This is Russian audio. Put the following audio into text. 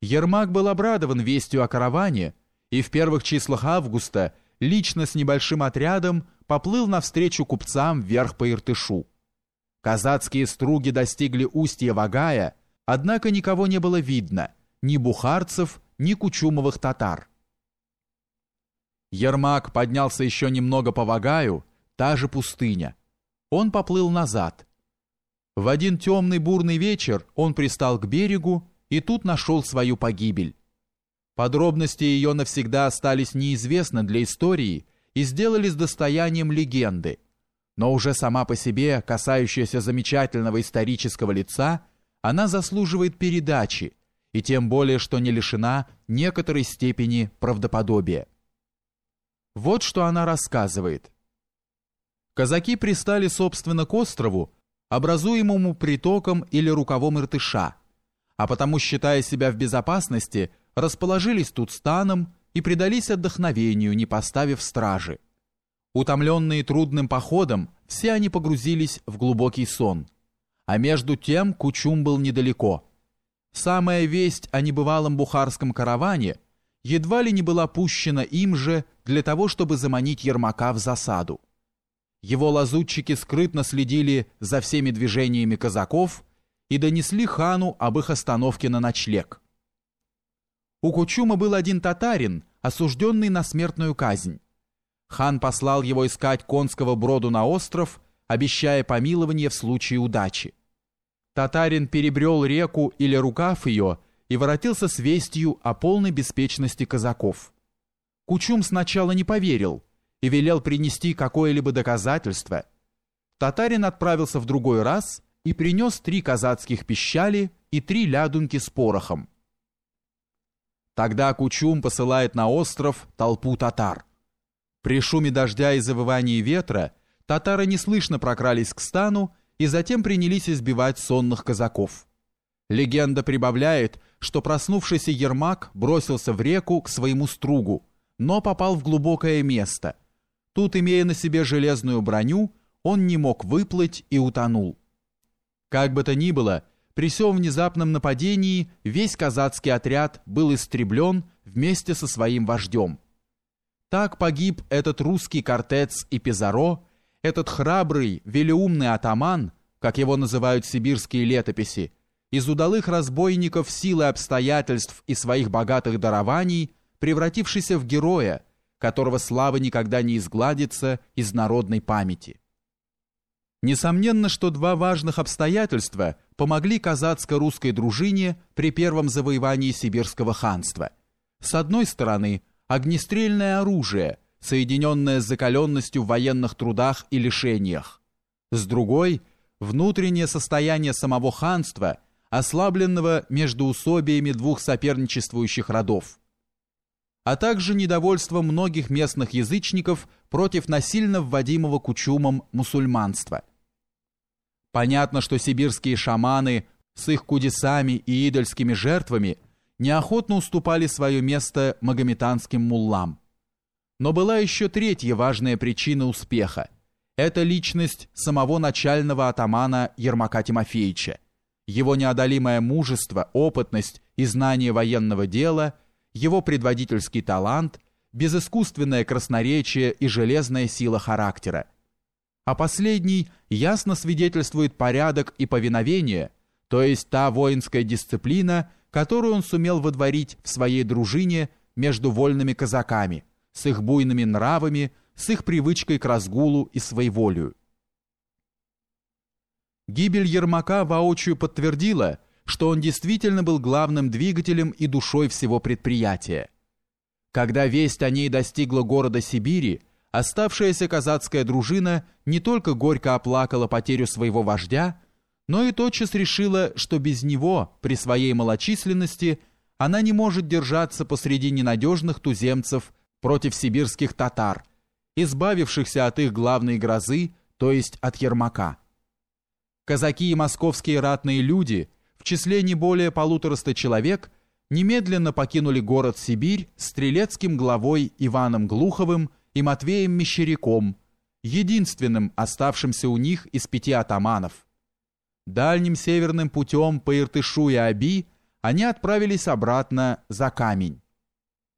Ермак был обрадован вестью о караване и в первых числах августа лично с небольшим отрядом поплыл навстречу купцам вверх по Иртышу. Казацкие струги достигли устья Вагая, однако никого не было видно, ни бухарцев, ни кучумовых татар. Ермак поднялся еще немного по Вагаю, та же пустыня. Он поплыл назад. В один темный бурный вечер он пристал к берегу и тут нашел свою погибель. Подробности ее навсегда остались неизвестны для истории и сделались достоянием легенды, но уже сама по себе, касающаяся замечательного исторического лица, она заслуживает передачи, и тем более, что не лишена некоторой степени правдоподобия. Вот что она рассказывает. Казаки пристали, собственно, к острову, образуемому притоком или рукавом Иртыша, а потому, считая себя в безопасности, расположились тут станом и предались отдохновению, не поставив стражи. Утомленные трудным походом, все они погрузились в глубокий сон. А между тем Кучум был недалеко. Самая весть о небывалом бухарском караване едва ли не была пущена им же для того, чтобы заманить Ермака в засаду. Его лазутчики скрытно следили за всеми движениями казаков и донесли хану об их остановке на ночлег. У Кучума был один татарин, осужденный на смертную казнь. Хан послал его искать конского броду на остров, обещая помилование в случае удачи. Татарин перебрел реку или рукав ее и воротился с вестью о полной беспечности казаков. Кучум сначала не поверил и велел принести какое-либо доказательство. Татарин отправился в другой раз и принес три казацких пищали и три лядунки с порохом. Тогда Кучум посылает на остров толпу татар. При шуме дождя и завывании ветра татары неслышно прокрались к стану и затем принялись избивать сонных казаков. Легенда прибавляет, что проснувшийся Ермак бросился в реку к своему стругу, но попал в глубокое место. Тут, имея на себе железную броню, он не мог выплыть и утонул. Как бы то ни было, при всем внезапном нападении весь казацкий отряд был истреблен вместе со своим вождем. Так погиб этот русский кортец и Пизаро, этот храбрый, велеумный атаман, как его называют сибирские летописи, из удалых разбойников силы обстоятельств и своих богатых дарований, превратившийся в героя, которого слава никогда не изгладится из народной памяти. Несомненно, что два важных обстоятельства помогли казацко-русской дружине при первом завоевании сибирского ханства. С одной стороны, огнестрельное оружие, соединенное с закаленностью в военных трудах и лишениях. С другой, внутреннее состояние самого ханства, ослабленного между усобиями двух соперничествующих родов а также недовольство многих местных язычников против насильно вводимого кучумом мусульманства. Понятно, что сибирские шаманы с их кудесами и идольскими жертвами неохотно уступали свое место магометанским муллам. Но была еще третья важная причина успеха. Это личность самого начального атамана Ермака Тимофеевича. Его неодолимое мужество, опытность и знание военного дела, его предводительский талант, безыскусственное красноречие и железная сила характера – а последний ясно свидетельствует порядок и повиновение, то есть та воинская дисциплина, которую он сумел водворить в своей дружине между вольными казаками, с их буйными нравами, с их привычкой к разгулу и своеволию. Гибель Ермака воочию подтвердила, что он действительно был главным двигателем и душой всего предприятия. Когда весть о ней достигла города Сибири, Оставшаяся казацкая дружина не только горько оплакала потерю своего вождя, но и тотчас решила, что без него, при своей малочисленности, она не может держаться посреди ненадежных туземцев против сибирских татар, избавившихся от их главной грозы, то есть от Ермака. Казаки и московские ратные люди, в числе не более полутораста человек, немедленно покинули город Сибирь стрелецким главой Иваном Глуховым и Матвеем Мещеряком, единственным оставшимся у них из пяти атаманов. Дальним северным путем по Иртышу и Аби они отправились обратно за камень.